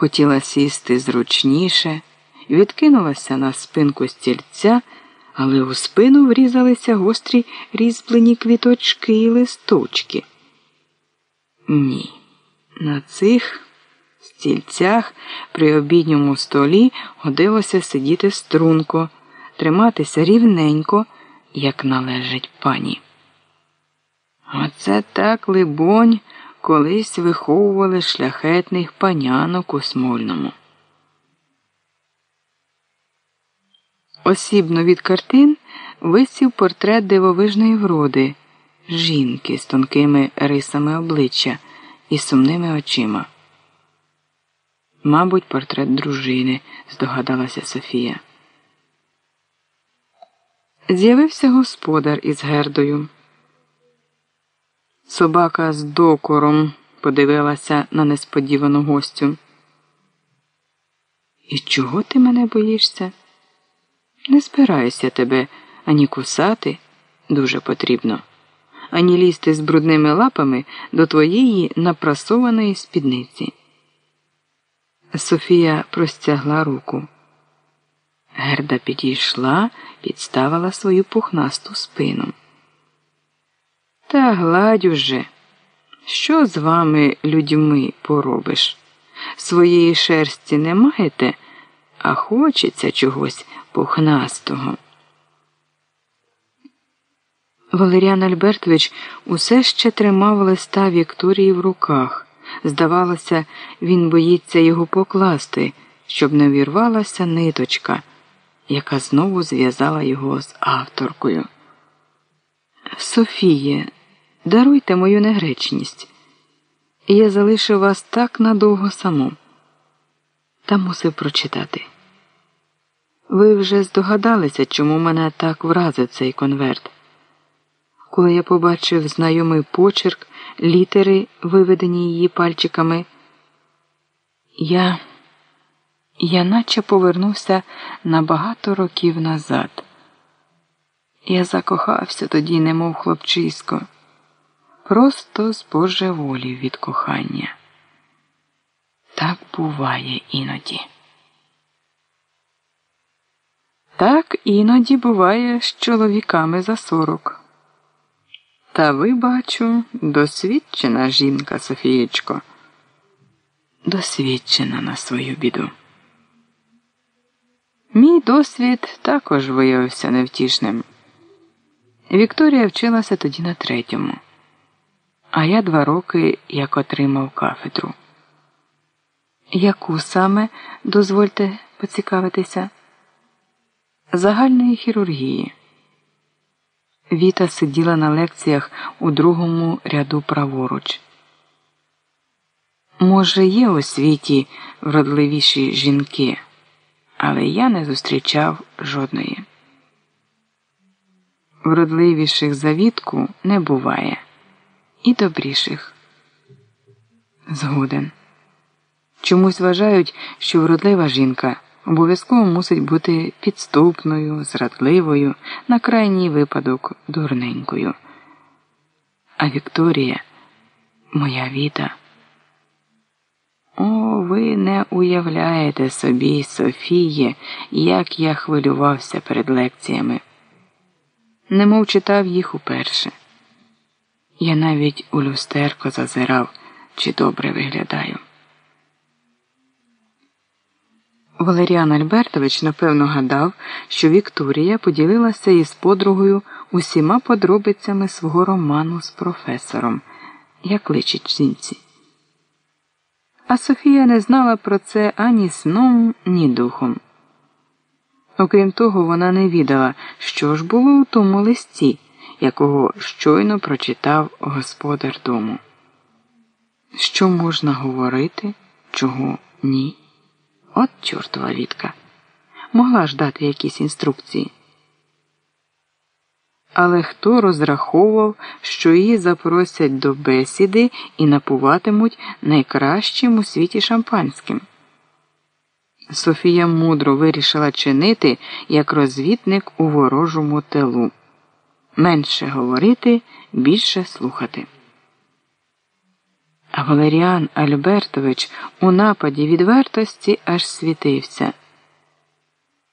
Хотіла сісти зручніше, відкинулася на спинку стільця, але у спину врізалися гострі різьблені квіточки і листочки. Ні, на цих стільцях при обідньому столі годилося сидіти струнко, триматися рівненько, як належить пані. Оце так, либонь, колись виховували шляхетних панянок у Смольному. Осібно від картин висів портрет дивовижної вроди, жінки з тонкими рисами обличчя і сумними очима. Мабуть, портрет дружини, здогадалася Софія. З'явився господар із гердою. Собака з докором подивилася на несподівану гостю. І чого ти мене боїшся? Не збираюся тебе ані кусати дуже потрібно, ані лізти з брудними лапами до твоєї напрасованої спідниці. Софія простягла руку. Герда підійшла, підставила свою пухнасту спину. Та гладь уже, що з вами, людьми, поробиш? Своєї шерсті не маєте, а хочеться чогось пухнастого. Валеріан Альбертович усе ще тримав листа Вікторії в руках. Здавалося, він боїться його покласти, щоб не вірвалася ниточка, яка знову зв'язала його з авторкою. Софіє, даруйте мою негречність. Я залишив вас так надовго саму. Та мусив прочитати. Ви вже здогадалися, чому мене так вразив цей конверт. Коли я побачив знайомий почерк, літери, виведені її пальчиками, я я наче повернувся на багато років назад. Я закохався тоді, немов хлопчисько, просто з божеволів від кохання. Так буває іноді. Так іноді буває з чоловіками за сорок. Та ви, бачу, досвідчена жінка, Софієчко. Досвідчена на свою біду. Мій досвід також виявився невтішним. Вікторія вчилася тоді на третьому, а я два роки як отримав кафедру. Яку саме дозвольте поцікавитися? Загальної хірургії. Віта сиділа на лекціях у другому ряду праворуч. Може, є у світі вродливіші жінки, але я не зустрічав жодної. Вродливіших за Вітку не буває, і добріших. Згоден. Чомусь вважають, що вродлива жінка обов'язково мусить бути підступною, зрадливою, на крайній випадок дурненькою. А Вікторія, моя віта. О, ви не уявляєте собі, Софіє, як я хвилювався перед лекціями. Немов читав їх уперше. Я навіть у люстерко зазирав, чи добре виглядаю. Валеріан Альбертович напевно гадав, що Вікторія поділилася із подругою усіма подробицями свого роману з професором, як личить жінці. А Софія не знала про це ані сном, ні духом. Окрім того, вона не відала, що ж було у тому листі, якого щойно прочитав господар дому. Що можна говорити, чого ні. От чортова Вітка. Могла ж дати якісь інструкції. Але хто розраховував, що її запросять до бесіди і напуватимуть найкращим у світі шампанським? Софія мудро вирішила чинити як розвідник у ворожому тилу. Менше говорити, більше слухати. А Валеріан Альбертович у нападі відвертості аж світився.